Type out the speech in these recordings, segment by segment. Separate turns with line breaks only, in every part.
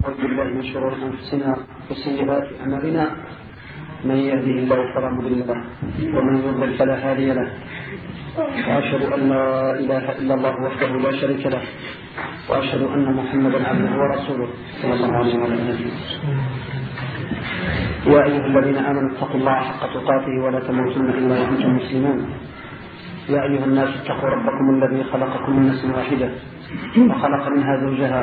أعوذ بالله من شرور أنفسنا وسيئات أعمالنا. من يهده الله فلا مضل له ومن يضلل فلا هادي له. وأشهد أن لا إله إلا الله وحده لا شريك له. وأشهد أن محمدا عبده ورسوله. صلى الله عليه وسلم. يا أيها الذين آمنوا اتقوا الله حق تقاته ولا تموتن إلا وأنتم مسلمون. يا أيها الناس اتقوا ربكم الذي خلقكم من نفس واحدة وخلق منها زوجها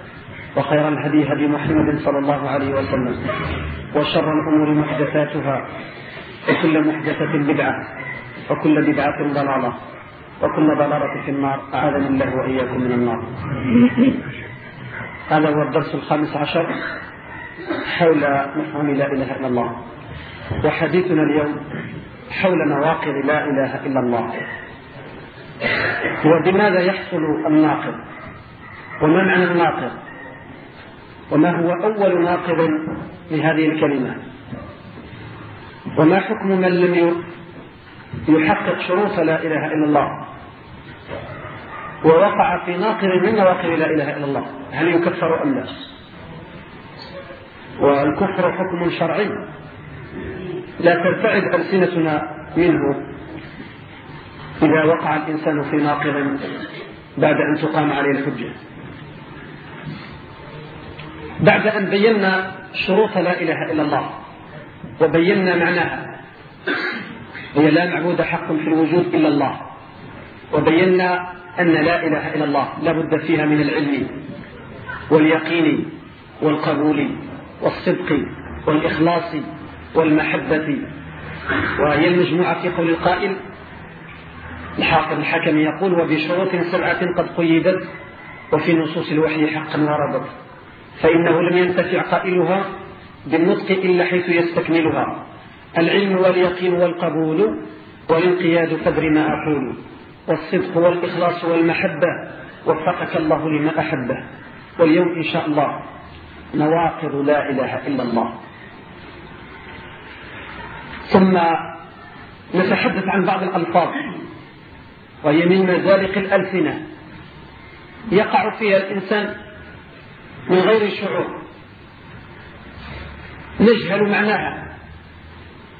وخير الهدي هدي محمد صلى الله عليه وسلم وشر الأمور محدثاتها وكل محدثة بدعة وكل بدعة ضلالة وكل ضلالة في النار أعاذني الله وإياكم من النار. هذا هو الدرس الخامس عشر حول مفهوم لا إله إلا الله وحديثنا اليوم حول نواقض لا إله إلا الله. وبماذا يحصل الناقض؟ وما معنى الناقض؟ وما هو أول ناقض لهذه الكلمة. وما حكم من لم يحقق شروط لا إله إلا الله؟ ووقع في ناقض من نواقض لا إله إلا الله هل يكفر أم لا؟ والكفر حكم شرعي. لا ترتعد ألسنتنا منه إذا وقع الإنسان في ناقض بعد أن تقام عليه الحجة. بعد أن بينا شروط لا إله إلا الله وبينا معناها. هي لا معبود حق في الوجود إلا الله. وبينا أن لا إله إلا الله لا بد فيها من العلم واليقين والقبول والصدق والإخلاص والمحبة. وهي المجموعة في قول القائل الحاكم الحكم يقول وبشروط سبعة قد قيدت وفي نصوص الوحي حقا وردت. فإنه لم ينتفع قائلها بالنطق إلا حيث يستكملها. العلم واليقين والقبول والانقياد فدر ما أقول. والصدق والإخلاص والمحبة وفقك الله لما أحبه. واليوم إن شاء الله نواقض لا إله إلا الله. ثم نتحدث عن بعض الألفاظ. وهي من مزالق الألسنة. يقع فيها الإنسان من غير شعور. نجهل معناها.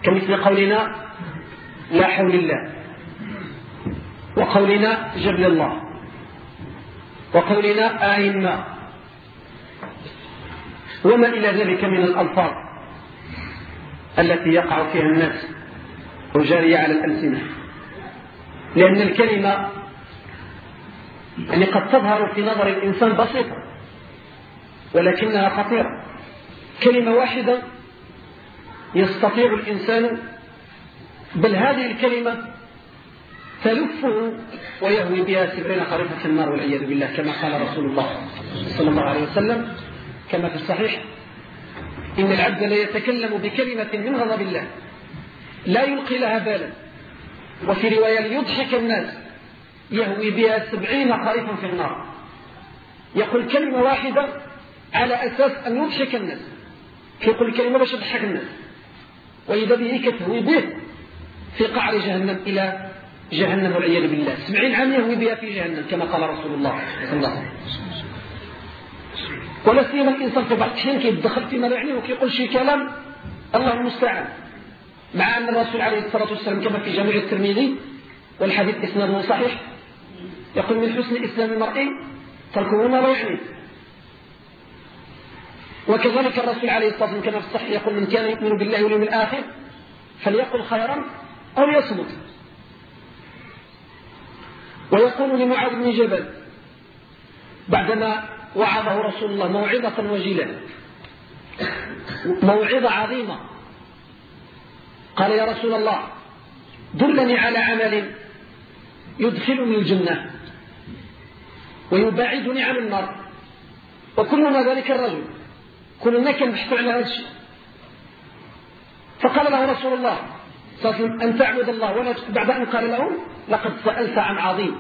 كمثل قولنا لا حول الله. وقولنا جبل الله. وقولنا آئمة. وما إلى ذلك من الألفاظ التي يقع فيها الناس وجارية على الألسنة. لأن الكلمة يعني قد تظهر في نظر الإنسان بسيطة. ولكنها خطيرة. كلمة واحدة يستطيع الإنسان بل هذه الكلمة تلفه ويهوي بها سبعين خريفة النار والعياذ بالله كما قال رسول الله صلى الله عليه وسلم كما في الصحيح إن العبد لا يتكلم بكلمة من غضب الله لا يلقي لها بالا. وفي رواية ليضحك الناس يهوي بها سبعين خريفا في النار. يقول كلمة واحدة على أساس أن يضحك الناس. كيقول الكلمة باش يضحك الناس. وإذا به كتهوي به في قعر جهنم إلى جهنم والعياذ بالله. سبعين عام يهوي بها في جهنم كما قال رسول الله صلى الله عليه وسلم. ولا سيما الإنسان في بعض الأحيان كيدخل فيما لا يعنيه وكيقول شي كلام الله المستعان. مع أن الرسول عليه الصلاة والسلام كما في جامع الترمذي والحديث إسناده صحيح يقول من حسن إسلام المرء تركه ما لا يعنيه. وكذلك الرسول عليه الصلاة والسلام كما في الصحيح يقول من كان يؤمن بالله واليوم الآخر فليقل خيرا أو ليصمت. ويقول لمعاذ بن جبل بعدما وعظه رسول الله موعظة وجيلة موعظة عظيمة قال يا رسول الله دلني على عمل يدخلني الجنة ويبعدني عن النار وكلنا ذلك الرجل كلنا كنبحثوا على هذا الشيء. فقال له رسول الله أن تعبد الله بعد أن قال له لقد سألت عن عظيم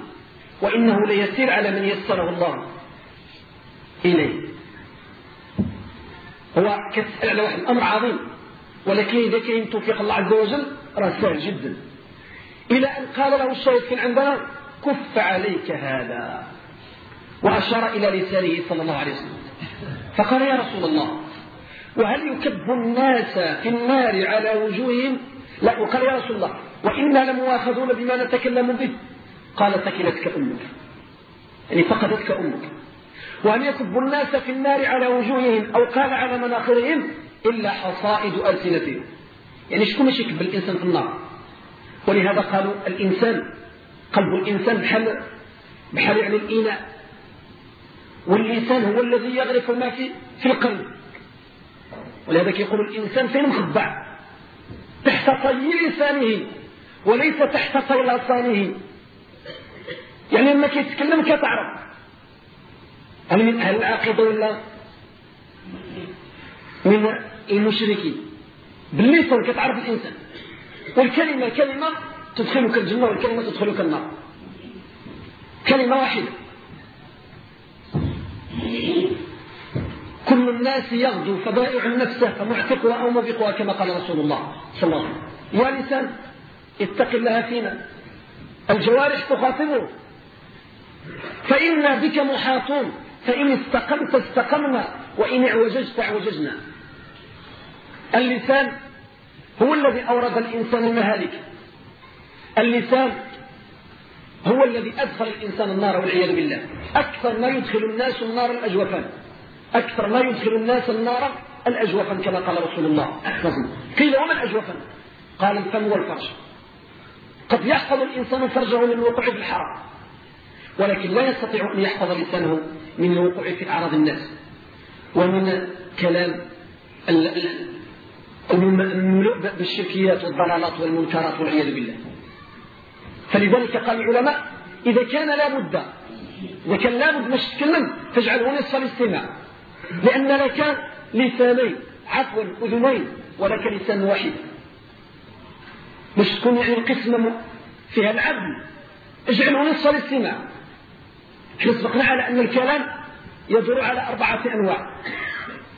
وإنه ليسير على من يسره الله. إليه. هو كتسأل على واحد الأمر عظيم ولكن إذا كان توفيق الله عز وجل راه سهل جدا. إلى أن قال له الشاهد كان عندنا كف عليك هذا. وأشار إلى لسانه صلى الله عليه وسلم. فقال يا رسول الله وهل يكب الناس في النار على وجوههم؟ لا وقال يا رسول الله وإنا لمواخذون بما نتكلم به. قال ثكلتك أمك. يعني فقدتك أمك. وأن يكب الناس في النار على وجوههم أو قال على مناخرهم؟ إلا حصائد ألسنتهم. يعني شكون ماشي يكب الإنسان في النار؟ ولهذا قالوا الإنسان قلب الإنسان بحال بحال يعني الإناء. واللسان هو الذي يغرف ما في في القلب. ولهذا يقول الإنسان فين مخبع؟ تحت طي لسانه وليس تحت طي لسانه. يعني لما كيتكلم كتعرف. هل من أهل العقيدة ولا؟ من المشركين. باللسان كتعرف الإنسان. والكلمة كلمة تدخلك الجنة والكلمة تدخلك النار. كلمة واحدة. كل الناس يغدو فبائع نفسه فمعتقها أو مبقها كما قال رسول الله صلى الله عليه وسلم. يا لسان اتق الله فينا. الجوارح تخاطبه. فإنا بك محاطون. فإن استقمت استقمنا وإن اعوججت اعوججنا. اللسان هو الذي أورد الإنسان المهالك. اللسان هو الذي أدخل الإنسان النار والعياذ بالله. أكثر ما يدخل الناس النار الأجوفان. أكثر ما يدخل الناس النار الأجوفان كما قال رسول الله. قيل وما الأجوفان؟ قال الفم والفرج. قد يحفظ الإنسان فرجه من الوقوع في الحرام. ولكن لا يستطيع أن يحفظ لسانه من الوقوع في أعراض الناس. ومن كلام المملوء بالشركيات والضلالات والمنكرات والعياذ بالله. فلذلك قال العلماء إذا كان لابد إذا كان لابد باش تتكلم فاجعله نصف الاستماع. لأن لك لسانين عفوا أذنين ولك لسان واحد. باش تكون يعني القسمة فيها العدل اجعله نصف الاستماع. إحنا سبقنا على أن الكلام يدور على أربعة أنواع.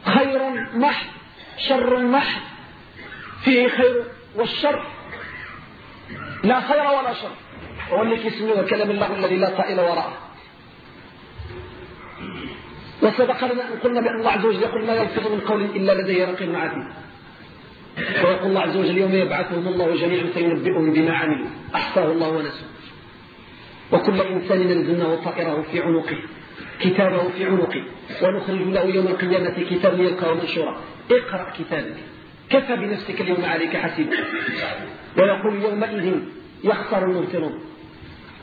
خير محض شر محض. فيه خير والشر. لا خير ولا شر. هو اللي كيسميه كلام الله الذي لا طائل وراءه. وسبق لنا أن قلنا بأن الله عز وجل يقول لا يلفظ من قول إلا لديه رقيب عتيد. ويقول الله عز وجل يوم يبعثهم الله جميعا فينبئهم بما عملوا. أحصاه الله ونسوا وكل إنسان نلزمناه طائره في عنقه. كتابه في عنقه. ونخرج له يوم القيامة كتابا يلقاه منشورا. اقرأ كتابك. كفى بنفسك اليوم عليك حسيبا ويقول يومئذ يخسر المبتلون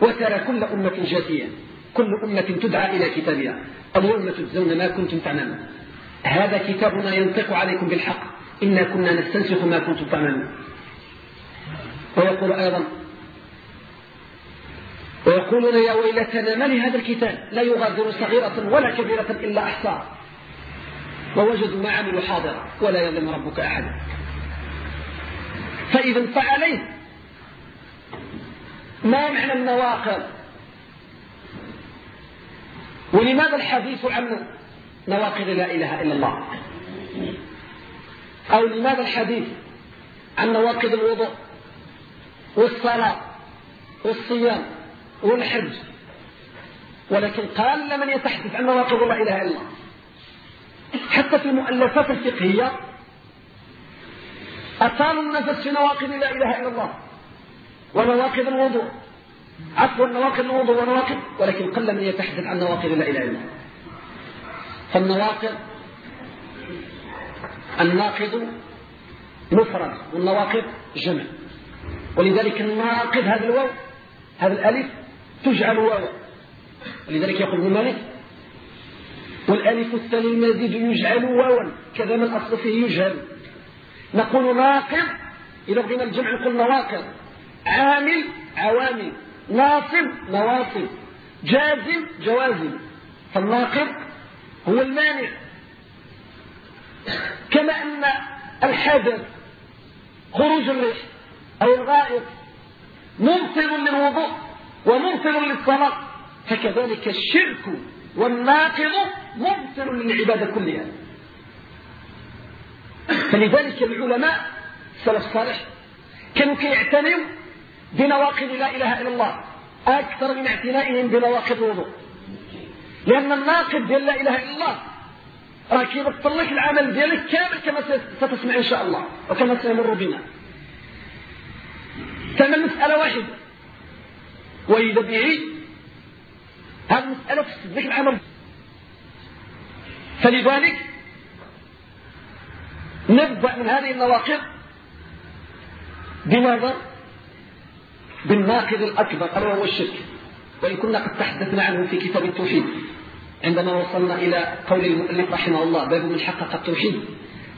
وترى كل أمة جاثية كل أمة تدعى إلى كتابها. اليوم تجزون ما كنتم تعملون. هذا كتابنا ينطق عليكم بالحق. إنا كنا نستنسخ ما كنتم تعملون. ويقول أيضا ويقولون يا ويلتنا ما لهذا الكتاب؟ لا يغادر صغيرة ولا كبيرة إلا أحصاها ووجدوا ما عملوا حاضرا ولا يظلم ربك أحدا فإذا فعليه. ما معنى النواقض؟ ولماذا الحديث عن نواقض لا إله إلا الله؟ أو لماذا الحديث عن نواقض الوضوء والصلاة والصيام والحج؟ ولكن قال من يتحدث عن نواقض لا إله إلا الله. حتى في المؤلفات الفقهية. أطالوا النفس في نواقض لا إله إلا الله. ونواقض الوضوء. عفوا نواقض الوضوء ونواقض ولكن قل من يتحدث عن نواقض لا إله إلا الله. فالنواقض الناقض مفرد والنواقض جمع. ولذلك الناقض هذا الواو هذا الألف تجعل واو. ولذلك يقول ابن مالك والألف الثاني المزيد يجعل واوا كذا من الاصل فيه يجهل. نقول ناقض إذا بغينا الجمع نقول نواقض عامل عوامل. ناصب نواصب. جازم جوازم. فالناقض هو المانع. كما أن الحدث خروج الريح أو الغائط مبطل للوضوء ومبطل للصلاة. فكذلك الشرك والناقض مبطل للعبادة كلها. فلذلك العلماء السلف الصالح كانوا كيعتنوا بنواقض لا إله إلا الله أكثر من اعتنائهم بنواقض الوضوء. لأن الناقض ديال لا إله إلا الله راه كيبطل لك العمل ديالك كامل كما ستسمع إن شاء الله وكما سيمر بنا. كان المسألة واحدة وإذا بعيد هذه المسألة لك العمل فلذلك نبدأ من هذه النواقض بماذا؟ بالناقض الأكبر ألا وهو الشرك وإن كنا قد تحدثنا عنه في كتاب التوحيد عندما وصلنا إلى قول المؤلف رحمه الله باب من حقق التوحيد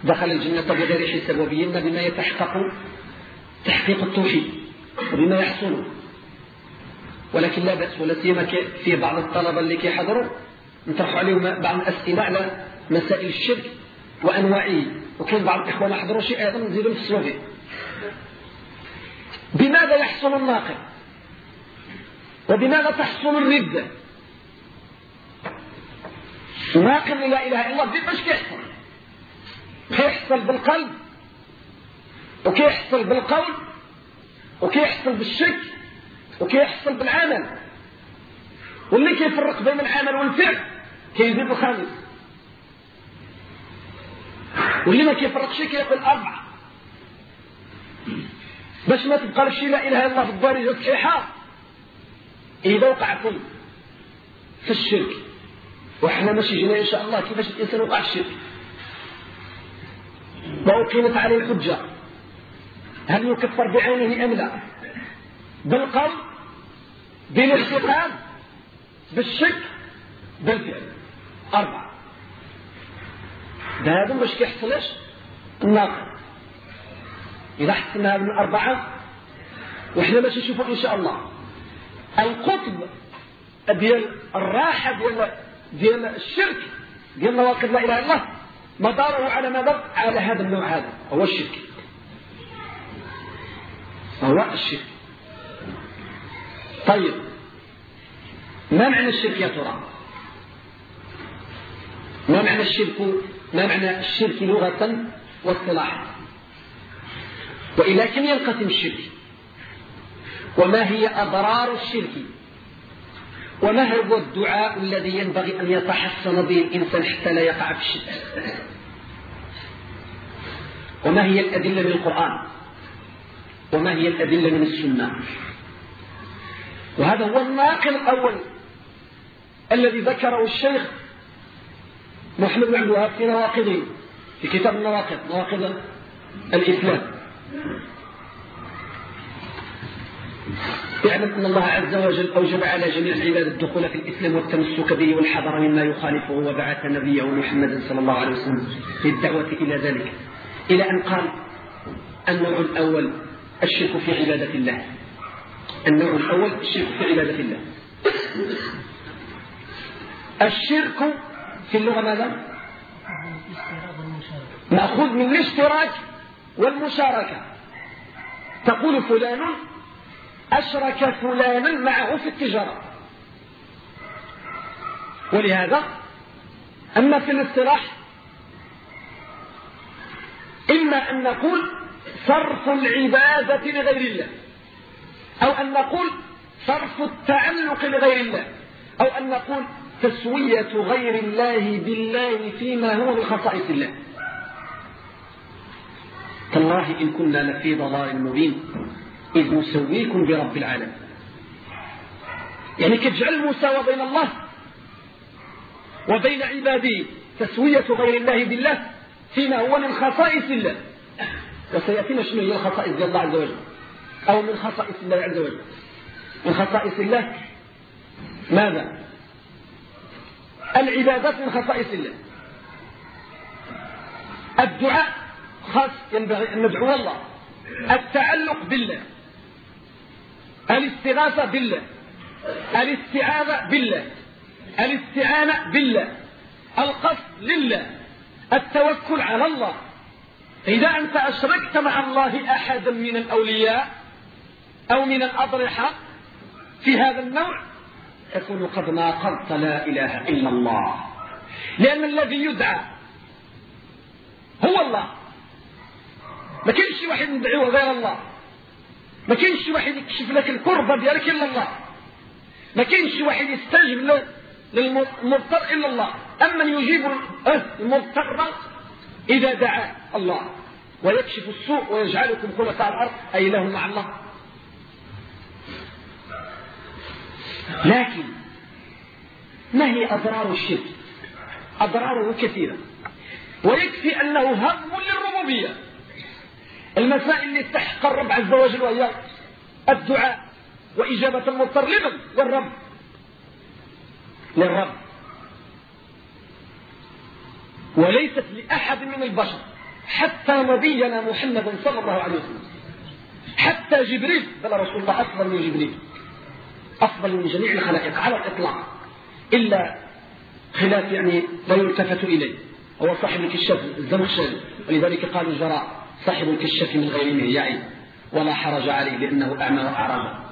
دخل الجنة بغير حساب وبينا بما يتحقق تحقيق التوحيد وبما يحصل ولكن لا بأس ولا سيما في بعض الطلبة اللي كيحضروا. نطرحوا عليهم بعض الأسئلة على مسائل الشرك وأنواعه وكاين بعض الإخوة ما حضروا شيء أيضا نزيدوا نفسروا به بماذا يحصل الناقل؟ وبماذا تحصل الردة ناقل لا إله إلا الله. باش كيحصل؟ كيحصل بالقلب وكيحصل بالقول وكيحصل بالشك وكيحصل بالعمل. واللي كيفرق بين العمل والفعل كيزيد الخامس واللي ما كيفرقش كيقول أربعة. باش ما تبقى لشي لا إله إلا الله بالدارجة الصحيحة إذا وقع في الشرك. وإحنا ماشي جينا إن شاء الله كيفاش الإنسان وقع في الشرك. وأقيمت عليه الحجة. هل يكفر بعينه أم لا؟ بالقول بالاعتقاد بالشك بالفعل. أربعة. ده هذا باش كيحصلش الناقل إذا حسنا من الأربعة وإحنا باش نشوفوا إن شاء الله. القطب ديال الراحة ديال ديال الشرك ديال نواقض لا إله إلا الله مداره على ماذا؟ على هذا النوع هذا هو الشرك. هو الشرك. طيب. ما معنى الشرك يا ترى؟ ما معنى الشرك ما معنى الشرك لغة واصطلاحا وإلى كم ينقسم الشرك؟ وما هي أضرار الشرك؟ وما هو الدعاء الذي ينبغي أن يتحصن به الإنسان حتى لا يقع في الشرك؟ وما هي الأدلة من القرآن؟ وما هي الأدلة من السنة؟ وهذا هو الناقل الأول الذي ذكره الشيخ محمد بن عبد الوهاب في نواقضه في كتاب النواقض نواقض الإسلام. اعلم أن الله عز وجل أوجب على جميع العباد الدخول في الإسلام والتمسك به والحذر مما يخالفه وبعث نبيه محمدا صلى الله عليه وسلم للدعوة إلى ذلك. إلى أن قال النوع الأول الشرك في عبادة الله. النوع الأول الشرك في عبادة الله. الشرك في اللغة ماذا؟ مأخوذ من الاشتراك والمشاركة. تقول فلان أشرك فلانا معه في التجارة. ولهذا أما في الاصطلاح إما أن نقول صرف العبادة لغير الله. أو أن نقول صرف التعلق لغير الله أو أن نقول تسوية غير الله بالله فيما هو من خصائص الله. تالله إن كنا لفي ضلال مبين إذ نسويكم برب العالمين. يعني كتجعل المساواة بين الله وبين عباده تسوية غير الله بالله فيما هو من خصائص الله؟ وسيأتينا شنو هي الخصائص ديال الله عز وجل؟ أو من خصائص الله عز وجل. من خصائص الله ماذا؟ العبادات من خصائص الله. الدعاء خاص ينبغي أن ندعو الله. التعلق بالله. الاستغاثة بالله. الاستعاذة بالله. الاستعانة بالله. القصد لله. التوكل على الله. إذا أنت أشركت مع الله أحدا من الأولياء أو من الأضرحة في هذا النوع تكون قد ناقضت لا إله إلا الله. لأن الذي يدعى هو الله. ما كاينش شي واحد ندعوه غير الله. ما كاينش شي واحد يكشف لك الكربة ديالك إلا الله. ما كاينش شي واحد يستجب للمضطر إلا الله. أما يجيب المضطر إذا دعا الله ويكشف السوء ويجعلكم خلفاء الأرض أي له مع الله. لكن ما هي أضرار الشرك؟ أضراره كثيرة. ويكفي أنه هم للربوبية. المسائل اللي تحق الرب عز وجل وهي الدعاء وإجابة المضطر لمن؟ للرب. للرب. وليست لأحد من البشر حتى نبينا محمد صلى الله عليه وسلم حتى جبريل. بل رسول الله أفضل من جبريل. أفضل من جميع الخلائق على الإطلاق إلا خلاف يعني لا يلتفت إليه. هو صاحب الكشاف الزمخشري. ولذلك قالوا جرى صاحب الكشاف من غير يعي ولا حرج عليه لأنه أعمى وأعرض.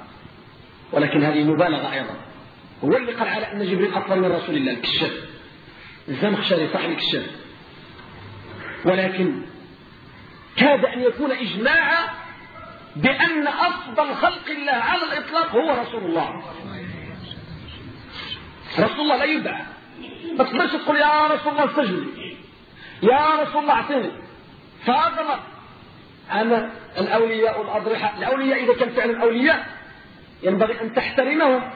ولكن هذه مبالغة أيضا. هو اللي قال على أن جبريل أفضل من رسول الله الكشاف. الزمخشري صاحب الكشاف. ولكن كاد أن يكون إجماعا بأن أفضل خلق الله على الإطلاق هو رسول الله. رسول الله لا يدعى. ما تقدرش تقول يا رسول الله استجب يا رسول الله أعطيني. فهذا أنا الأولياء الأضرحة. الأولياء إذا كان فعلا أولياء ينبغي أن تحترمهم.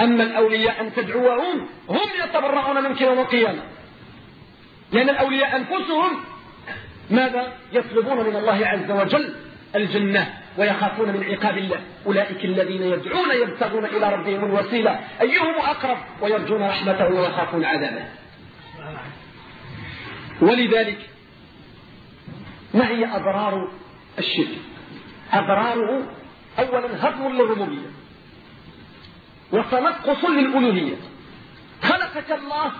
أما الأولياء أن تدعوهم هم يتبرعون منك يوم القيامة. لأن الأولياء أنفسهم ماذا يطلبون من الله عز وجل؟ الجنة ويخافون من عقاب الله. أولئك الذين يدعون يبتغون إلى ربهم الوسيلة. أيهم أقرب؟ ويرجون رحمته ويخافون عذابه. ولذلك ما هي أضرار الشرك؟ أضراره أولا هضم للربوبية. وتنقص للألوهية. خلقك الله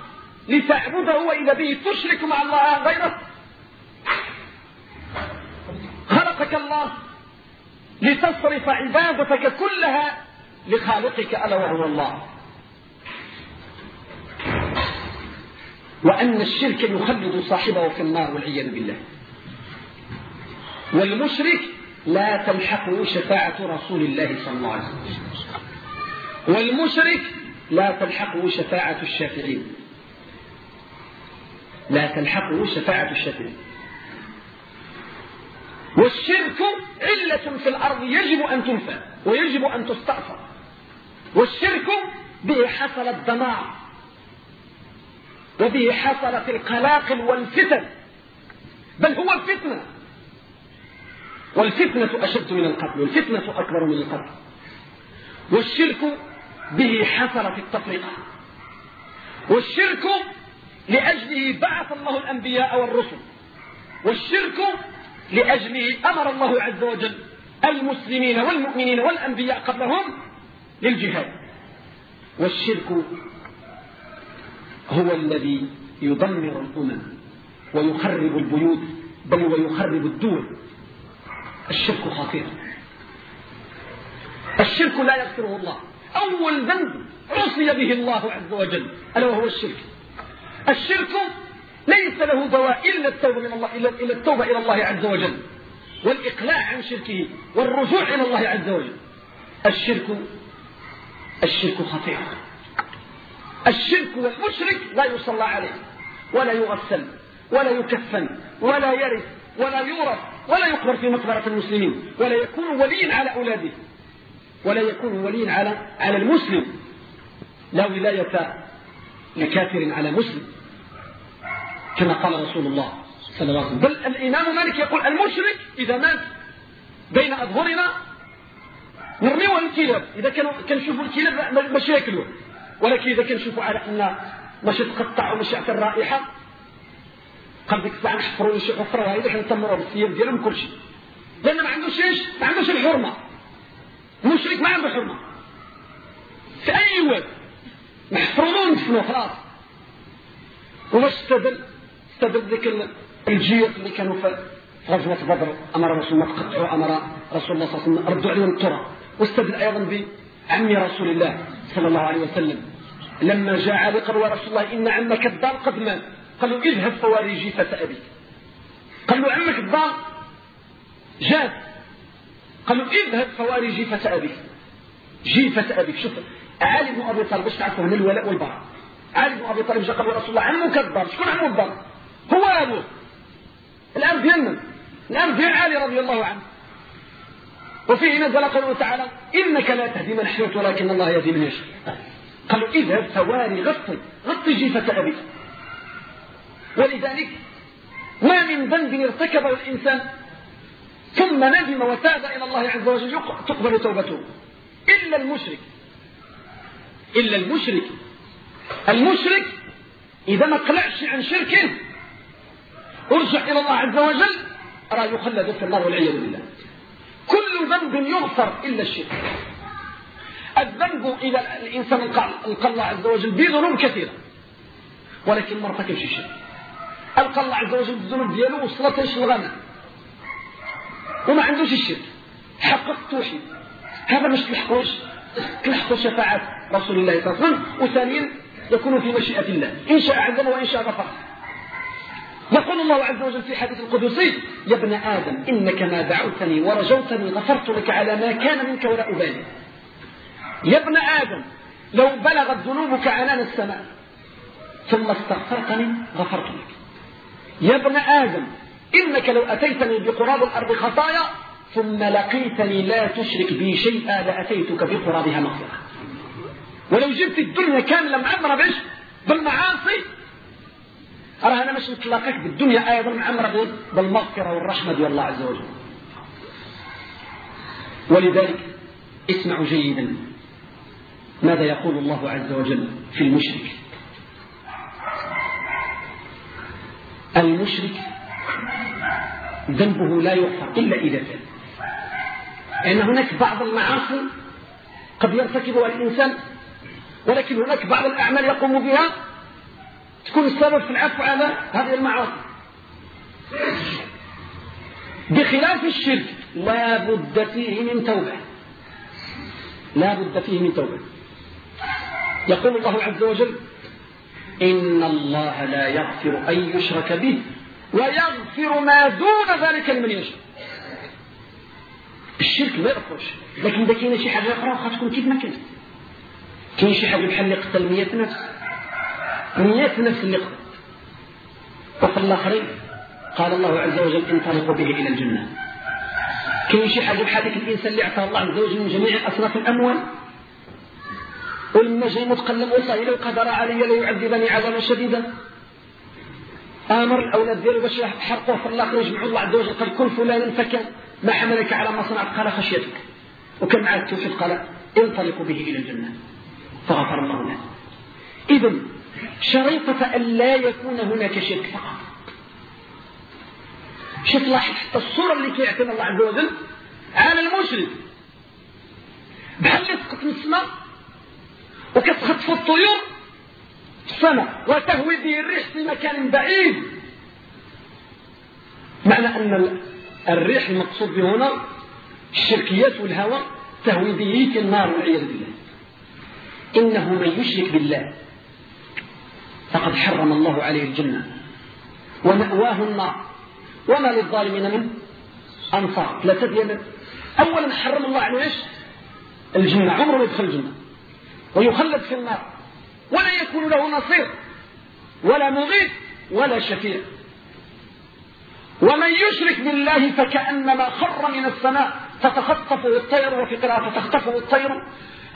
لتعبده وإذا به تشرك مع الله غيره. خلقك الله لتصرف عبادتك كلها لخالقك ألا وهو الله. وأن الشرك يخلد صاحبه في النار والعياذ بالله. والمشرك لا تلحقه شفاعة رسول الله صلى الله عليه وسلم. والمشرك لا تلحقه شفاعة الشافعين. لا تلحقه شفاعة الشافعين. والشرك علة في الأرض يجب أن تنفى ويجب أن تستأثر والشرك به حصل الدمار وبه حصلت القلاقل والفتن. بل هو الفتنة. والفتنة أشد من القتل والفتنة أكبر من القتل. والشرك به حصلت التفرقة. والشرك لأجله بعث الله الأنبياء والرسل. والشرك لأجله أمر الله عز وجل المسلمين والمؤمنين والأنبياء قبلهم للجهاد. والشرك هو الذي يدمر الأمم ويخرب البيوت بل ويخرب الدول. الشرك خطير. الشرك لا يغفره الله. أول ذنب عصي به الله عز وجل ألا وهو الشرك. الشرك ليس له دواء إلا التوبة من الله إلا, التوبة إلى الله عز وجل والإقلاع عن شركه والرجوع إلى الله عز وجل. الشرك الشرك خطير. الشرك والمشرك لا يصلى عليه ولا يغسل ولا يكفن ولا يرث ولا يورث ولا يقبر في مقبرة المسلمين ولا يكون وليا على أولاده ولا يكون وليا على على المسلم. لا ولاية لكافر على مسلم. كما قال رسول الله صلى الله عليه وسلم. بل الإمام مالك يقول المشرك إذا مات بين أظهرنا نرميوه الكلاب إذا كانوا كنشوفوا الكلاب ماشي ياكلوه. ولكن إذا كنشوفوا على أن ماشي تقطع يعطي الرائحة قال ديك الساعة نحفروا شي حفرة هذه حنتمروا بالثياب ديالهم كل شيء لأن ما عندوش إيش؟ ما عندوش الحرمة. المشرك ما عنده حرمة. في أي وقت نحفروا ندفنوا خلاص. وما استدل استدل ذيك الجيوش اللي كانوا في غزوة بدر. أمر رسول الله تقطعوا أمر رسول الله صلى الله عليه وسلم ردوا عليهم الترى واستدل أيضا بعم رسول الله صلى الله عليه وسلم. لما جاء علي قال رسول الله إن عمك الدار قد مات. قال له اذهب فواري جيفة أبيك قال له عمك الدار جاد. قال له اذهب فواري جيفة أبيك جيفة أبيك شوف علي بن أبي طالب باش تعرفوا هنا الولاء والبراء. علي بن أبي طالب جاء قال رسول الله عمك الدار شكون عمو الدار أبوه الآن ديالنا الآن ديال علي رضي الله عنه. وفيه نزل قوله تعالى إنك لا تهدي من أحببت ولكن الله يهدي من يشاء. قالوا اذهب ثواني غطي غطي جيفة أبيك ولذلك ما من ذنب ارتكبه الإنسان ثم ندم وتاب إلى الله عز وجل تقبل توبته. إلا المشرك. إلا المشرك. المشرك إذا ما قلعش عن شركه ارجع إلى الله عز وجل. راه يخلد في النار والعياذ بالله. كل ذنب يغفر إلا الشرك. الذنب إذا الإنسان لقى الله عز وجل بذنوب كثيرة. ولكن ما ارتكبش الشرك. ألقى الله عز وجل بالذنوب ديالو وصلت الغنى وما عندوش الشرك. حقق التوحيد هذا مش تلحقوش تلحقوا شفاعة رسول الله صلى الله عليه وسلم. وثانيا يكون في مشيئة الله. إن شاء عزم وإن شاء غفر. يقول الله عز وجل في حديث القدسي يا ابن آدم إنك ما دعوتني ورجوتني غفرت لك على ما كان منك ولا أبالي. يا ابن آدم لو بلغت ذنوبك عنان السماء ثم استغفرتني غفرت لك. يا ابن آدم إنك لو أتيتني بقراب الأرض خطايا ثم لقيتني لا تشرك بي شيئا لأتيتك بقرابها مغفرة. ولو جبت الدنيا كاملة معمرة بإيش بالمعاصي مش نتلاقاك بالدنيا؟ أيضا معمرة بالمغفرة والرحمة ديال الله عز وجل. ولذلك اسمعوا جيدا ماذا يقول الله عز وجل في المشرك. المشرك ذنبه لا يغفر إلا إذا تاب. لأن هناك بعض المعاصي قد يرتكبها الإنسان ولكن هناك بعض الأعمال يقوم بها تكون السبب في العفو على هذه المعاصي. بخلاف الشرك لا بد فيه من توبة. لا بد فيه من توبة. يقول الله عز وجل إن الله لا يغفر أن يشرك به ويغفر ما دون ذلك لمن يشاء. الشرك ما يغفرش لكن إذا كاينة شي حاجة أخرى تكون كيف ما كانت كاين شي حاجة بحال اللي قتل 100 نفس. 100 نفس اللي قتل وفي الآخرين قال الله عز وجل انطلقوا به إلى الجنة. كاين شي حاجة بحال ذلك الإنسان اللي أعطاه الله عز وجل من جميع أصناف الأموال. ولما جاي متقلب والله لو قدر علي ليعذبني عذابا شديدا. آمر الأولاد ديالو باش يحرقوه في الآخر يجمعوا الله عز وجل قال كن فلانا فكان ما حملك على ما صنعت قال خشيتك. وكان معه التوحيد قال انطلقوا به إلى الجنة. فغفر الله له. اذا شريطة أن لا يكون هناك شرك فقط. شوف لاحظ حتى الصورة اللي كيعطينا الله عز وجل على المشرك. بحال اللي سقط من السماء وكتخطف الطيور في السماء وتهوي به الريح في مكان بعيد. معنى أن الريح المقصود به هنا الشركيات والهوى تهوي به في النار والعياذ بالله. إنه من يشرك بالله. فقد حرم الله عليه الجنة. ومأواه النار. وما للظالمين من أنصار. لا تبين أولا حرم الله عليه إيش؟ الجنة. عمره يدخل الجنة. ويخلد في النار. ولا يكون له نصير. ولا مغيث ولا شفيع. ومن يشرك بالله فكأنما خر من السماء. فتخطفه الطير. وفي قراءة فتخطفه الطير.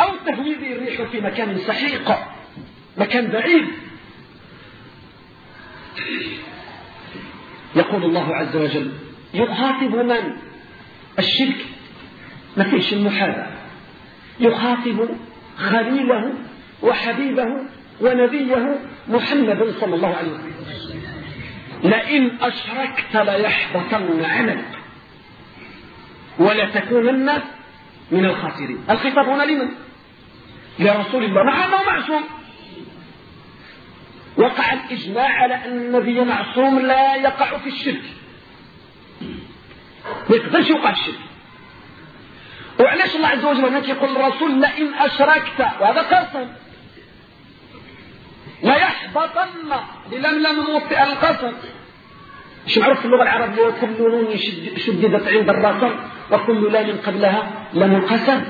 أو تهوي به الريح في مكان سحيق. مكان بعيد. يقول الله عز وجل يخاطب من؟ الشرك. ما فيش المحاباة. يخاطب خليله وحبيبه ونبيه محمد صلى الله عليه وسلم. لئن أشركت ليحبطن عملك ولتكونن من الخاسرين. الخطاب هنا لمن؟ لرسول الله. مع أنه معصوم. وقع الإجماع على أن النبي معصوم لا يقع في الشرك. ما يقدرش يوقع في الشرك. وعلاش الله عز وجل هناك يقول الرسول لئن أشركت وهذا قسم. لا يحبطن بلم لم موطئ القسم. مش معروف في اللغة العربية؟ كل نون شددت عند الرسم وكل لام قبلها لم القسم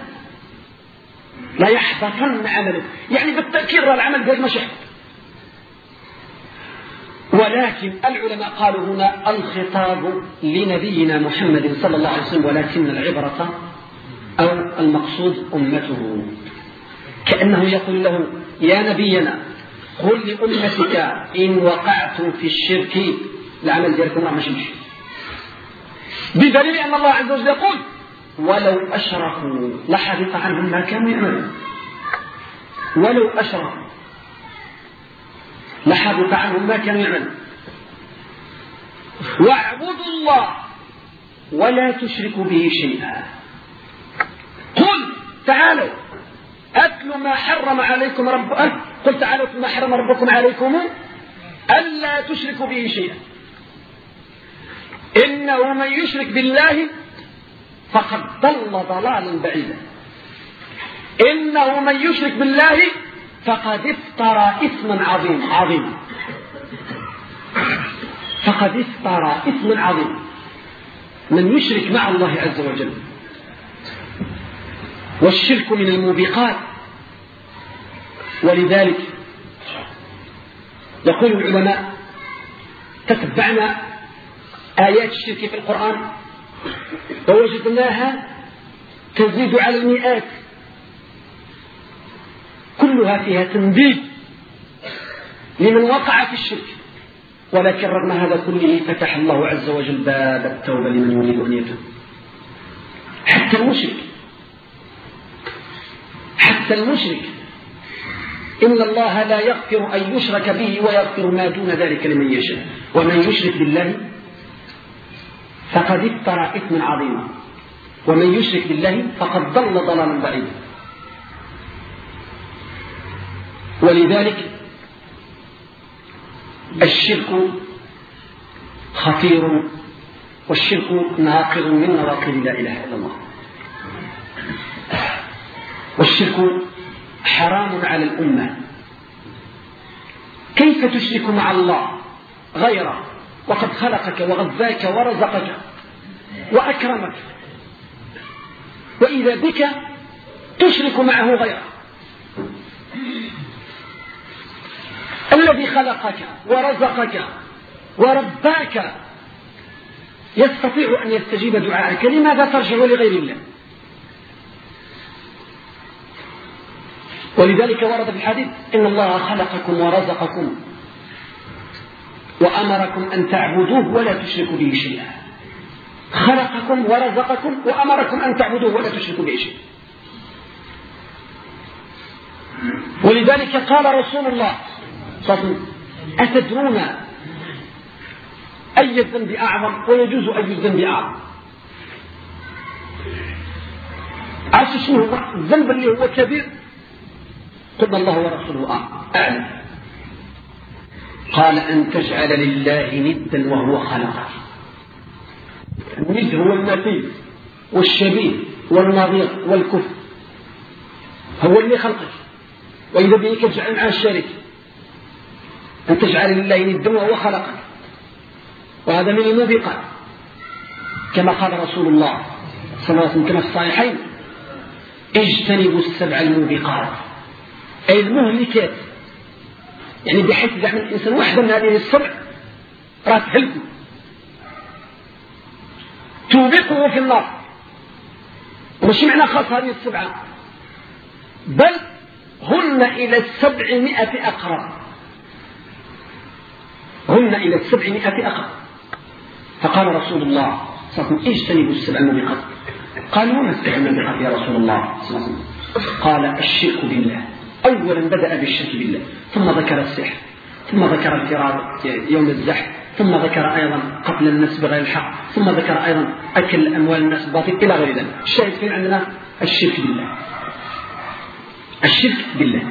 لا يحبطن عمله. يعني بالتأكيد العمل ديالك مش يحبط ولكن العلماء قالوا هنا الخطاب لنبينا محمد صلى الله عليه وسلم ولكن العبرة أو المقصود أمته. كأنه يقول له يا نبينا قل لأمتك إن وقعتم في الشرك العمل ديالكم راه ماشي مشي بدليل أن الله عز وجل يقول ولو أشركوا لحبط عنهم ما كانوا يعملون. ولو أشركوا لحبط عنهم ما كانوا يعملون واعبدوا الله ولا تشركوا به شيئا. قل تعالوا. أتلوا ما حرم عليكم رب أه؟ قل تعالوا ما حرم ربكم عليكم. ألا تشركوا به شيئا. إنه من يشرك بالله فقد ضل ضلالا بعيدا. إنه من يشرك بالله فقد افترى إثما عظيما. عظيما فقد افترى إثما عظيما. من يشرك مع الله عز وجل. والشرك من الموبقات. ولذلك يقول العلماء تتبعنا آيات الشرك في القرآن؟ ووجدناها تزيد على المئات. كلها فيها تنديد لمن وقع في الشرك. ولكن رغم هذا كله فتح الله عز وجل باب التوبة لمن يريد أن يتوب. حتى المشرك حتى المشرك. إن الله لا يغفر أن يشرك به ويغفر ما دون ذلك لمن يشاء. ومن يشرك بالله فقد افترى إثما عظيما. ومن يشرك بالله فقد ضل ضلالا بعيدا. ولذلك الشرك خطير والشرك ناقض من نواقض لا إله إلا الله. والشرك حرام على الأمة. كيف تشرك مع الله غيره؟ وقد خلقك وغذاك ورزقك وأكرمك. وإذا بك تشرك معه غيره. الذي خلقك ورزقك ورباك يستطيع أن يستجيب دعاءك لماذا ترجع لغير الله؟ ولذلك ورد في الحديث إن الله خلقكم ورزقكم وأمركم أن تعبدوه ولا تشركوا به شيئا. خلقكم ورزقكم وأمركم أن تعبدوه ولا تشركوا به شيئا. ولذلك قال رسول الله وسلم أتدرون أي الذنب أعظم؟ ويجوز أي الذنب أعظم. عرفت شنو هو؟ الذنب اللي هو كبير. قلنا الله ورسوله. أعلم. قال أن تجعل لله ندا وهو خلقك. الند هو المثيل والشبيه والنظير والكفر. هو اللي خلقك. وإذا بيك تجعل معه الشريك أن تجعل لله ندا وهو خلقك وهذا من الموبقات. كما قال رسول الله صلى الله عليه وسلم كما في الصحيحين اجتنبوا السبع الموبقات. أي المهلكات يعني بحيث زعما الإنسان واحدة من هذه السبع راه تهلكه توبقه في النار مش معنى خاص هذه السبعة. بل هن إلى السبعمائة أقرب هن إلى السبعمائة أقرب فقال رسول الله صلى الله عليه وسلم اجتنبوا السبع الموبقات قالوا وما السبع الموبقات يا رسول الله؟ صلى الله عليه وسلم. قال الشرك بالله. أولا بدأ بالشرك بالله ثم ذكر السحر ثم ذكر الفرار يوم الزحف ثم ذكر أيضا قتل الناس بغير الحق ثم ذكر أيضا أكل أموال الناس بالباطل إلى غير ذلك. الشاهد فين عندنا الشرك بالله. الشرك بالله.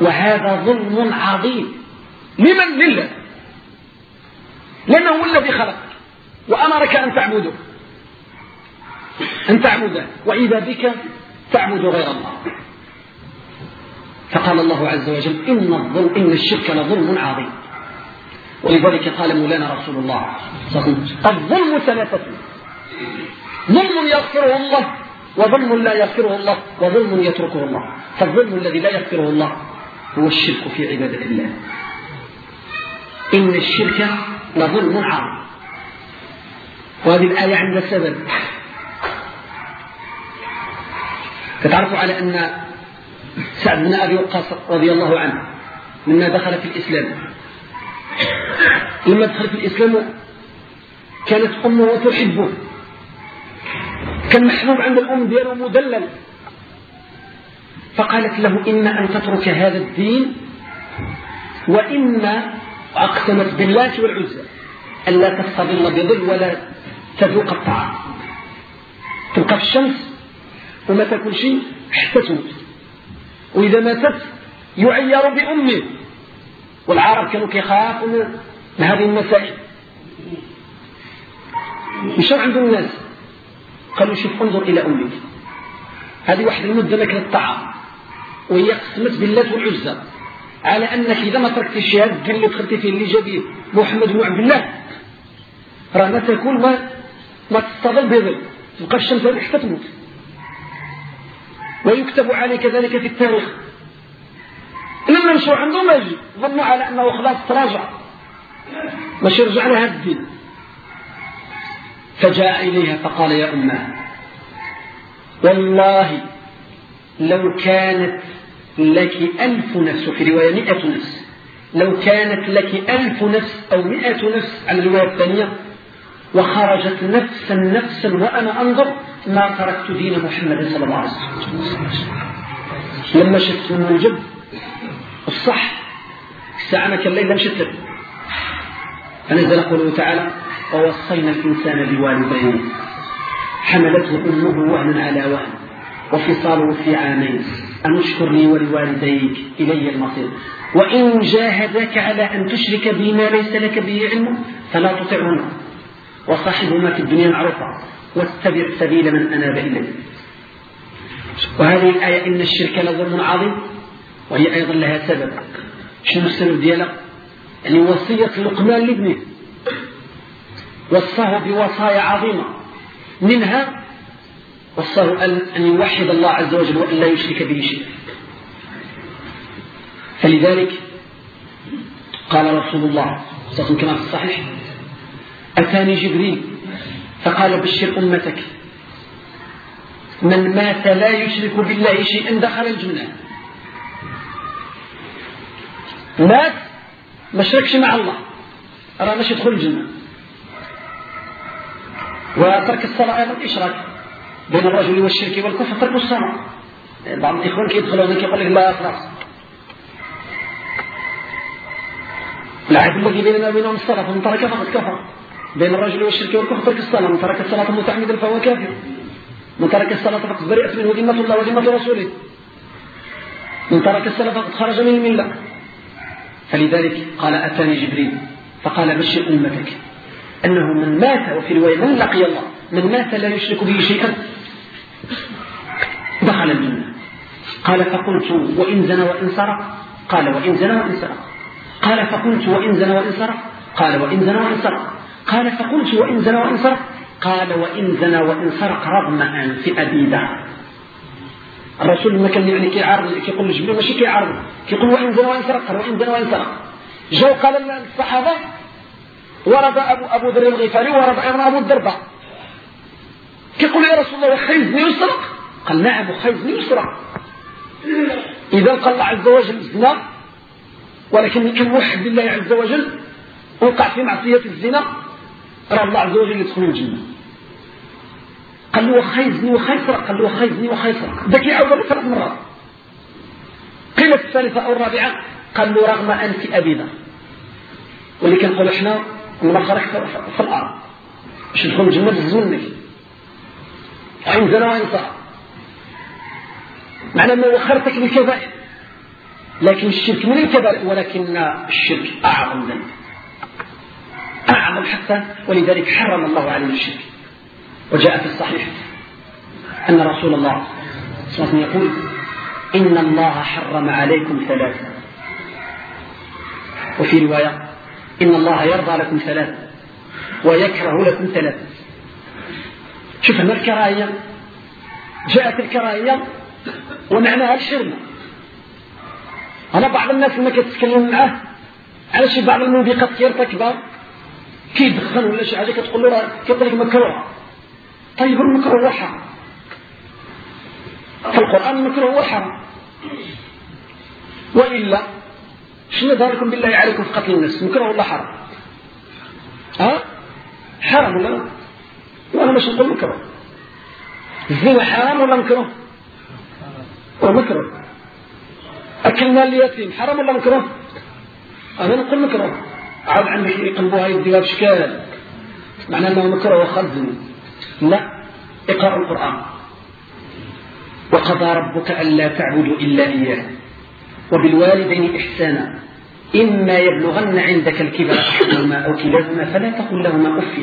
وهذا ظلم عظيم. لمن لله لأنه هو الذي خلقك وأمرك أن تعبده. أن تعبده. وإذا بك تعبد غير الله. فقال الله عز وجل إن, الظلم إن الشرك لظلم عظيم. ولذلك قال مولانا رسول الله الظلم ثلاثة. ظلم يغفره الله وظلم لا يغفره الله وظلم يتركه الله. فالظلم الذي لا يغفره الله هو الشرك في عبادة الله. إن الشرك لظلم عظيم. وهذه الآية عندها سبب تتعرفوا على أن سعد بن أبي وقاص رضي الله عنه لما دخل في الإسلام. لما دخل في الإسلام كانت أمه تحبه. كان محبوب عند الأم دياله مدلل. فقالت له إما أن تترك هذا الدين وإما أقسمت بالله والعزى ألا تستظل بظل ولا تذوق الطعام. تبقى في الشمس وما تأكل شيء حتى تموت. وإذا ماتت يعير بأمه. والعرب كانوا كيخافوا من هذه المسائل مشاو عند الناس؟ قالوا شوف انظر إلى أمك. هذه واحد المدة ما كانت الطعام وهي قسمت بالله والعزى على أنك إذا ما تركت الشهادة الدين اللي دخلتي فيه اللي جابيه محمد بن عبد الله. راه ما تكون ما ما تستظل بظل تبقى الشمس حتى تموت ويكتب عليك ذلك في التاريخ. لما مشوا عنده ما يجي. ظنوا على أنه خلاص تراجع. مش يرجع لها الدين. فجاء إليها فقال يا أمه والله لو كانت لك ألف نفس في رواية مئة نفس. لو كانت لك ألف نفس أو مئة نفس على الرواية الثانية وخرجت نفسا نفسا وأنا أنظر ما تركت دين محمد صلى الله عليه وسلم. لما شفت من الجب الصح ما كان ليلة مشتت فنزل قوله تعالى ووصينا الإنسان بوالديه حملته أمه وهنا على وهن وفصاله في عامين. أن اشكر لي ولوالديك إلي المصير. وإن جاهداك على أن تشرك بي ما ليس لك به علم فلا تطعهما وصاحبهما في الدنيا معروفة واتبع سبيل من أناب إليه وهذه الآية إن الشرك لظلم عظيم وهي أيضا لها سبب. شنو السبب ديالها؟ يعني وصية لقمان لابنه. وصاه بوصايا عظيمة. منها وصاه أن يوحد الله عز وجل وأن لا يشرك به شيء فلذلك قال رسول الله صلى الله عليه وسلم كما في الصحيح أتاني جبريل فقال بشر أمتك. من مات لا يشرك بالله شيئا دخل الجنة. مات ما شركش مع الله راه مش يدخل الجنة. وترك الصلاة أيضا إشراك بين الرجل والشرك والكفر ترك الصلاة بعض الإخوان كيدخلوا هنا كيقول لك لا خلاص. العهد الذي بيننا وبينهم الصلاة فمن ترك فقد كفر. بين الرجل والشرك والكفر ترك الصلاة. من ترك الصلاة متعمدا فهو كافر. من ترك الصلاة فقد برئت منه ذمة الله وذمة رسوله. من ترك الصلاة فقد خرج من الملة. فلذلك قال أتاني جبريل فقال بشر أمتك أنه من مات وفي رواية من لقي الله من مات لا يشرك به شيئا. دخل الجنة. قال فقلت وإن زنى وإن سرق. قال وإن زنى وإن سرق. قال فقلت وإن زنى وإن سرق. قال وإن زنى وإن سرق. قال فقلت وإن زنى وإن سرق. قال وإن زنى وإن سرق رغم أنف أبي ذر. الرسول لما كان يعني كيعارض كيقول لجبريل ماشي كيعارض. كيقول وإن زنى وإن سرق وإن زنى وإن سرق. جاو قال الصحابة ورد أبو أبو ذر الغفاري ورد أيضا أبو الدرداء. كيقول يا رسول الله خيزني يسرق؟ قال نعم خيزني يسرق. إذا قال الله عز وجل الزنا ولكن كان موحد لله عز وجل وقع في معصية الزنا راه الله عز وجل يدخل الجنة. قال له وخا يزني وخا يسرق؟ قال له وخا يزني وخا يسرق. ذاك يعاود ثلاث مرات. قيل الثالثة أو الرابعة قال له رغم أنف أبي ذر. واللي كنقولوا حنا لما خرجت في الأرض. باش ندخل الجنة؟ بالزمن وإن زنا وإن معنى ما وخرتك بالكبائر لكن الشرك من الكبائر ولكن الشرك أعظم ذنب. أعظم حتى ولذلك حرم الله عليه الشرك. وجاء في الصحيح أن رسول الله صلى الله عليه وسلم يقول إن الله حرم عليكم ثلاثة. وفي رواية إن الله يرضى لكم ثلاثة ويكره لكم ثلاثة. شوف هنا الكراهية جاءت الكراهية ومعناها الحرمة أنا بعض الناس لما كتتكلم معاه على شي بعض الموبقات كيرتكبها كيدخن ولا شي حاجة كتقول له كيقول لك مكروه. طيب المكروه هو حرام. في القرآن المكروه هو حرام. وإلا شنو ذلكم بالله عليكم في قتل الناس؟ مكروه ولا حرام؟ ها؟ حرام ولا لا؟ وأنا مش نقول مكروه الزنا حرام ولا مكروه هو مكروه أكل مال اليتيم حرام ولا مكروه أنا نقول مكروه عاد عندك يقلبوها يديها بشكال معناه إنه مكروه وخلد لا إقرأ القرآن. وقضى ربك ألا تعبدوا إلا إياه. وبالوالدين إحسانا. إما يبلغن عندك الكبر أحدهما أو كلاهما فلا تقل لهما أف.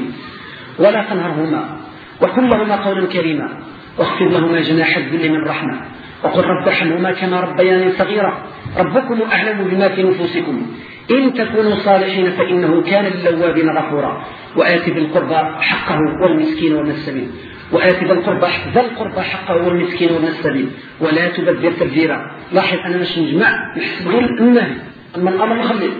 ولا تنهرهما وقل لهما قولا كريما واخفض لهما جناح الذل من رحمة وقل رب ارحمهما كما ربياني صغيرا ربكم أعلم بما في نفوسكم إن تكونوا صالحين فإنه كان للوابين غفورا وآت بالقربى حقه والمسكين وابن السبيل وآت ذا القربى ذا القربى حقه والمسكين وابن السبيل ولا تبذر تبذيرا لاحظ أنا مش نجمع نحسب غير النهي أما الأمر نخليه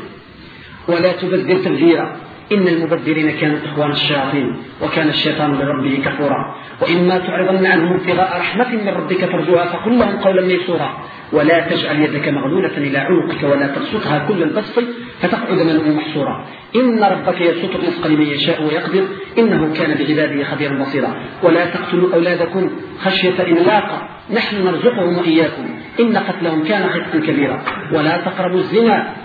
ولا تبذر تبذيرا إن المبذرين كانوا إخوان الشياطين وكان الشيطان لربه كفورا. وإما تعرضن عنهم ابتغاء رحمة من ربك ترجوها فقل لهم قولا ميسورا. ولا تجعل يدك مغلولة إلى عنقك ولا تبسطها كل البسط فتقعد من محصورا. إن ربك يبسط الرزق لمن يشاء ويقدر. إنه كان بعباده خبيرا بصيرا. ولا تقتلوا أولادكم خشية إملاق نحن نرزقهم وإياكم. إن قتلهم كان خطئا كبيرا. ولا تقربوا الزنا.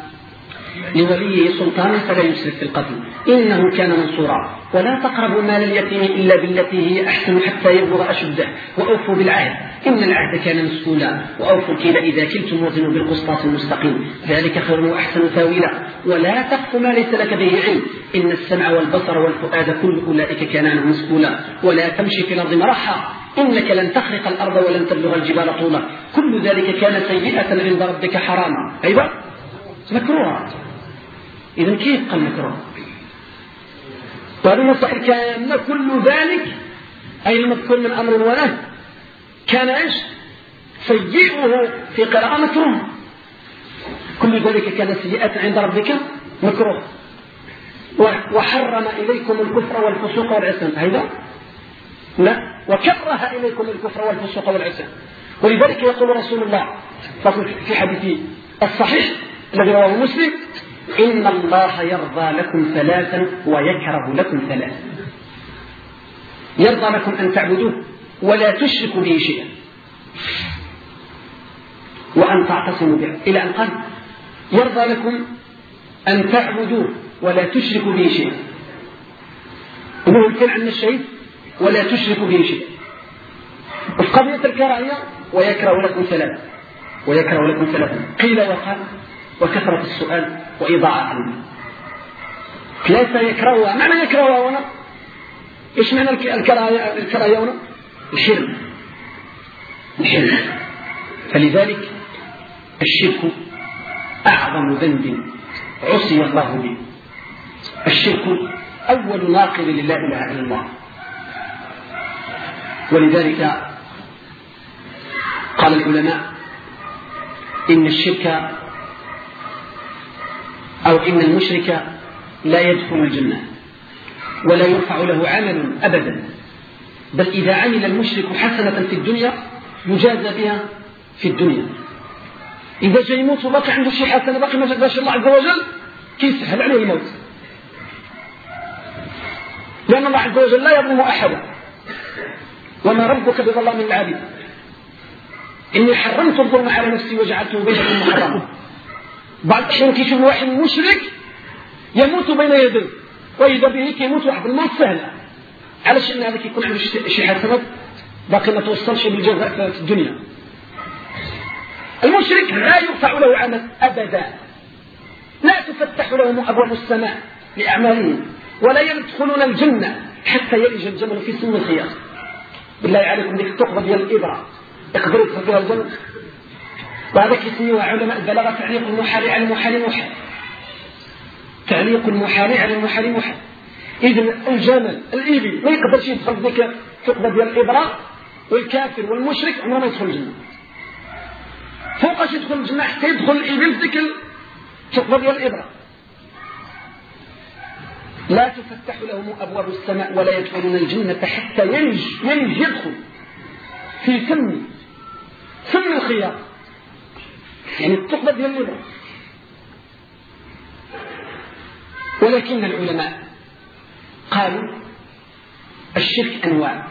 لوليه سلطانا فلا يسرف في القتل. إنه كان منصورا. ولا تقربوا مال اليتيم إلا بالتي هي أحسن حتى يبلغ أشده. وأوفوا بالعهد. إن العهد كان مسؤولا. وأوفوا الكيل إذا كلتم وزنوا بالقسطاس المستقيم. ذلك خير وأحسن تأويلا. ولا تقف ما ليس لك به علم. إن السمع والبصر والفؤاد كل أولئك كان عنه مسؤولا. ولا تمشي في الأرض مرحا. إنك لن تخرق الأرض ولن تبلغ الجبال طولا. كل ذلك كان سيئة عند ربك حراما. أيضا مكروها. إذا كيف قال مكروه وهذه المسائل كان كل ذلك أي المذكور من أمر ونهي كان إيش؟ سيئه في قراءة مكروه. كل ذلك كان سيئة عند ربك مكروه. وحرم إليكم الكفر والفسوق والعصيان. هذا لا. وكره إليكم الكفر والفسوق والعصيان. ولذلك يقول رسول الله في حديث الصحيح الذي رواه مسلم إن الله يرضى لكم ثلاثا ويكره لكم ثلاثا. يرضى لكم أن تعبدوه ولا تشركوا به شيئا. وأن تعتصموا به. إلى أن قال يرضى لكم أن تعبدوه ولا تشركوا به شيئا. وهو يمكن عن الشهيد ولا تشركوا به شيئا. وفي قضية الكراهية ويكره لكم ثلاثة. ويكره لكم ثلاثة. قيل وقال وكثرة السؤال. وإضاعة المال ثلاثة يكرهها معنى يكرهها هنا؟ إيش معنى الكراهية هنا؟ الحرم الحرم فلذلك الشرك أعظم ذنب عصي الله به. الشرك أول ناقض لله إله إلا الله. ولذلك قال العلماء إن الشرك أو إن المشرك لا يدخل الجنة ولا يرفع له عمل أبدا. بل إذا عمل المشرك حسنة في الدنيا يجازى بها في الدنيا. إذا جاي يموت وباقي عنده شي حسنة باقي ما جابهاش الله عز وجل كيسهل عليه الموت؟ لأن الله عز وجل لا يظلم أحدا وما ربك بظلام للعبيد إني حرمت الظلم على نفسي وجعلته بينكم محرما. بعض الأحيان كيشوف واحد مشرك يموت بين يديه. وإذا به كيموت واحد الموت سهلة علاش؟ ان هذا كيكون عنده شي حسنات باقي ما توصلش بالجزاء في الدنيا. المشرك لا يرفع له عمل أبدا. لا تفتح لهم أبواب السماء لأعمالهم ولا يدخلون الجنة حتى يلج الجمل في سن الخيار بالله عليكم ديك الثقبه ديال الإبرة. يقدر يدخل فيها الجمل وهذا كيسميوها علماء البلاغة تعليق المحال على المحال محال تعليق المحال على المحال محال اذا الجمل الابل ما يقدرش يدخل في ديك الثقبه ديال الابره والكافر والمشرك عمره ما يدخل الجنة. فوقاش يدخل الجنة حتى يدخل الإبل في ديك الثقبه ديال الابره لا تفتح لهم أبواب السماء ولا يدخلون الجنة حتى يلج يلج يدخل في فم فم الخيار. يعني ديال الإبرة ولكن العلماء قالوا الشرك أنواع.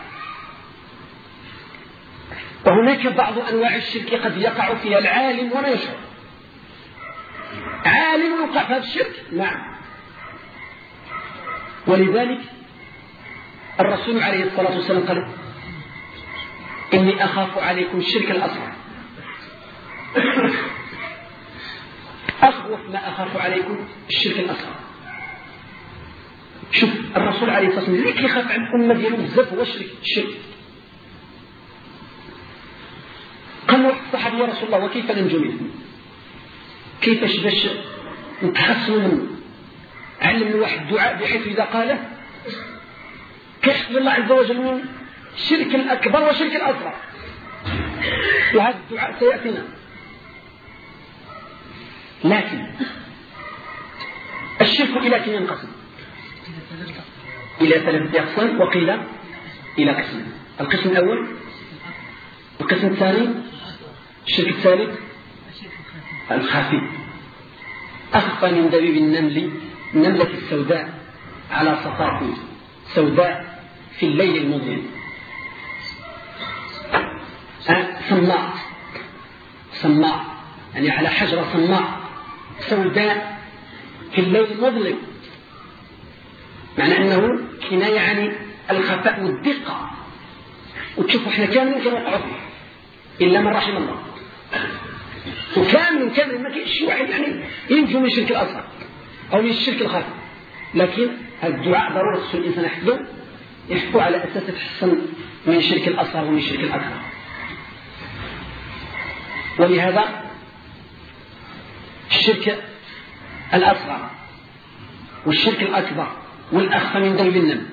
وهناك بعض أنواع الشرك قد يقع فيها العالم ولا يشعر. عالم يوقع في هذا الشرك؟ نعم. ولذلك الرسول عليه الصلاة والسلام قال إني أخاف عليكم الشرك الأصغر. أخوف ما أخاف عليكم الشرك الأصغر شوف الرسول عليه الصلاة والسلام اللي كيخاف على الأمة ديالو بزاف هو الشرك الشرك قال الصحابي يا رسول الله وكيف ننجو منه كيفاش باش نتحصنوا منه. علم واحد الدعاء بحيث إذا قاله كشف الله عز وجل من الشرك الأكبر والشرك الأصغر. وهذا الدعاء سيأتينا. لكن الشرك إلى كم ينقسم؟ إلى ثلاثة أقسام وقيل إلى قسم القسم الأول القسم الثاني الشرك الثالث الخفي أخفى من دبيب النمل النملة السوداء على صفاق سوداء في الليل المظلم. صماء. صماء يعني على حجرة صماء. سوداء في الليل المظلم معنى أنه كناية عن الخفاء والدقة. وتشوفوا إحنا كاملين كنوقعوا فيه إلا من رحم الله. وكامل كامل ما كاينش شي واحد يعني ينجو من شرك الأصغر أو من الشرك الخفي لكن الدعاء ضروري خصو الإنسان يحفظه يحفظه على أساس يتحسن من الشرك الأصغر ومن الشرك الأكبر. ولهذا الشرك الأصغر والشرك الأكبر والأخفى من ذنب النم.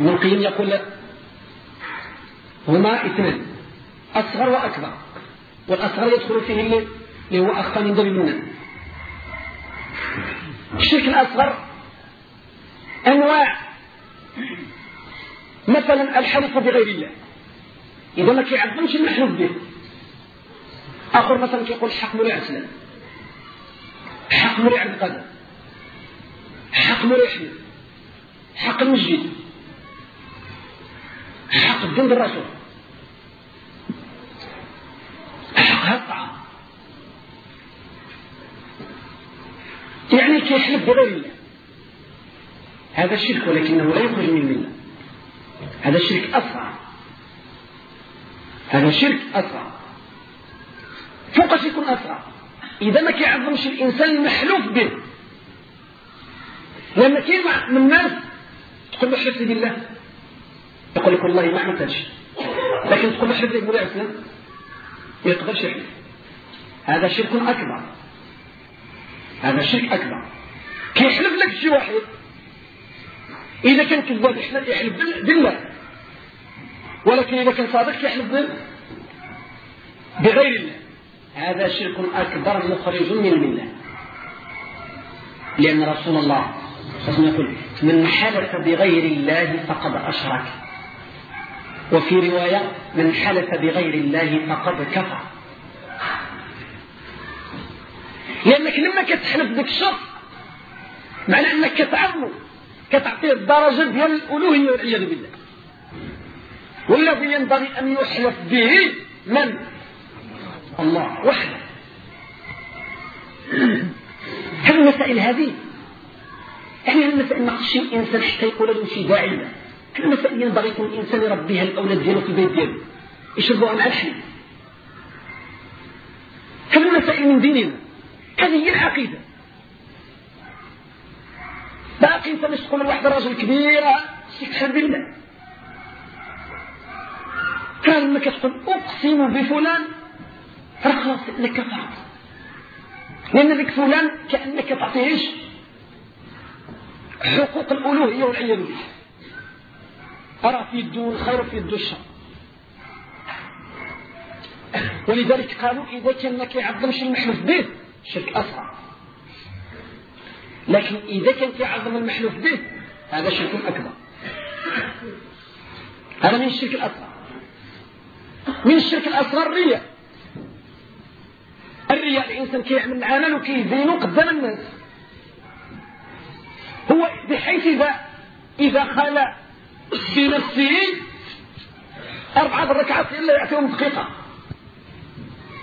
ابن القيم يقول هما اثنان أصغر وأكبر. والأصغر يدخل فيه اللي هو أخفى من ذنب النم. الشرك الأصغر أنواع. مثلا الحلف بغير الله. إذا ما كيعظمش المحلوف به. آخر مثلا كيقول حق مريع عسلان حق مريع عبد القادر. حق مريع حق المسجد. حق الدين بالرسول حق هالطعام يعني كيحلف بغير الله. هذا الشرك ولكنه لا يخرج من المله هذا الشرك أسرع. هذا شرك أسرع. فوقاش يكون أسرع. إذا ما كيعظمش الإنسان المحلوف به. لأن كاين من الناس تقول له احلف لي بالله. يقول لك والله ما عملتهاش. لكن تقول له احلف لي بالله ما يقدرش يحلف. هذا شرك أكبر. هذا شرك أكبر. كيحلف لك شي واحد. إذا كان كذاب يحلف بالله. ولكن إذا كان صادق يحلف بغير الله. هذا شرك أكبر مخرج من الملة. لأن رسول الله صلى الله عليه وسلم يقول من حلف بغير الله فقد أشرك. وفي رواية من حلف بغير الله فقد كفر. لأنك لما كتحلف بك الشرط معنى أنك كتعظمه كتعطيه الدرجة ديال الألوهية والعياذ بالله. والذي ينبغي أن يحلف به من؟ الله وحده. هذه المسائل هذه؟ يعني المسائل ما خصش الإنسان حتى يقول له شي داعية المسائل ينبغي يكون الانسان يربيها الاولاد ديالو في البيت ديالو؟ يشربوها مع الحليب هذه المسائل من ديننا؟ هذه هي العقيدة. باقي انت مش تقول لواحد راجل كبير استكشف بالله. كان لما كتقول أقسم بفلان خلاص انك كفرت لأن ذيك فلان كأنك تعطيهش حقوق الالوهيه والعياذ بالله أرى في يده الخير وفي يده الشر. ولذلك قالوا إذا كان ما كيعظمش المحلوف به شرك أصغر لكن إذا كان كيعظم المحلوف به هذا شرك أكبر. هذا من الشرك الأصغر. من الشرك الأصغر الرياء الرياء الإنسان كيعمل العمل وكيزينه قدام الناس. هو بحيث إذا إذا خلى بنفسه أربعة الركعات إلا يعطيهم دقيقة.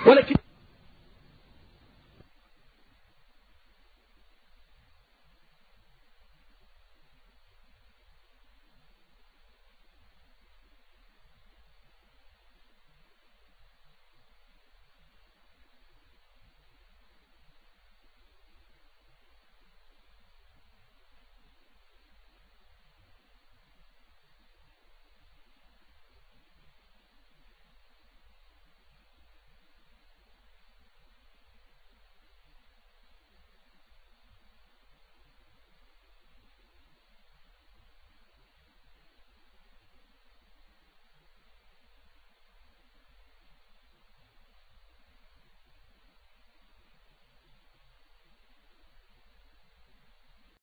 ولكن